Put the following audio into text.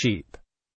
sheep.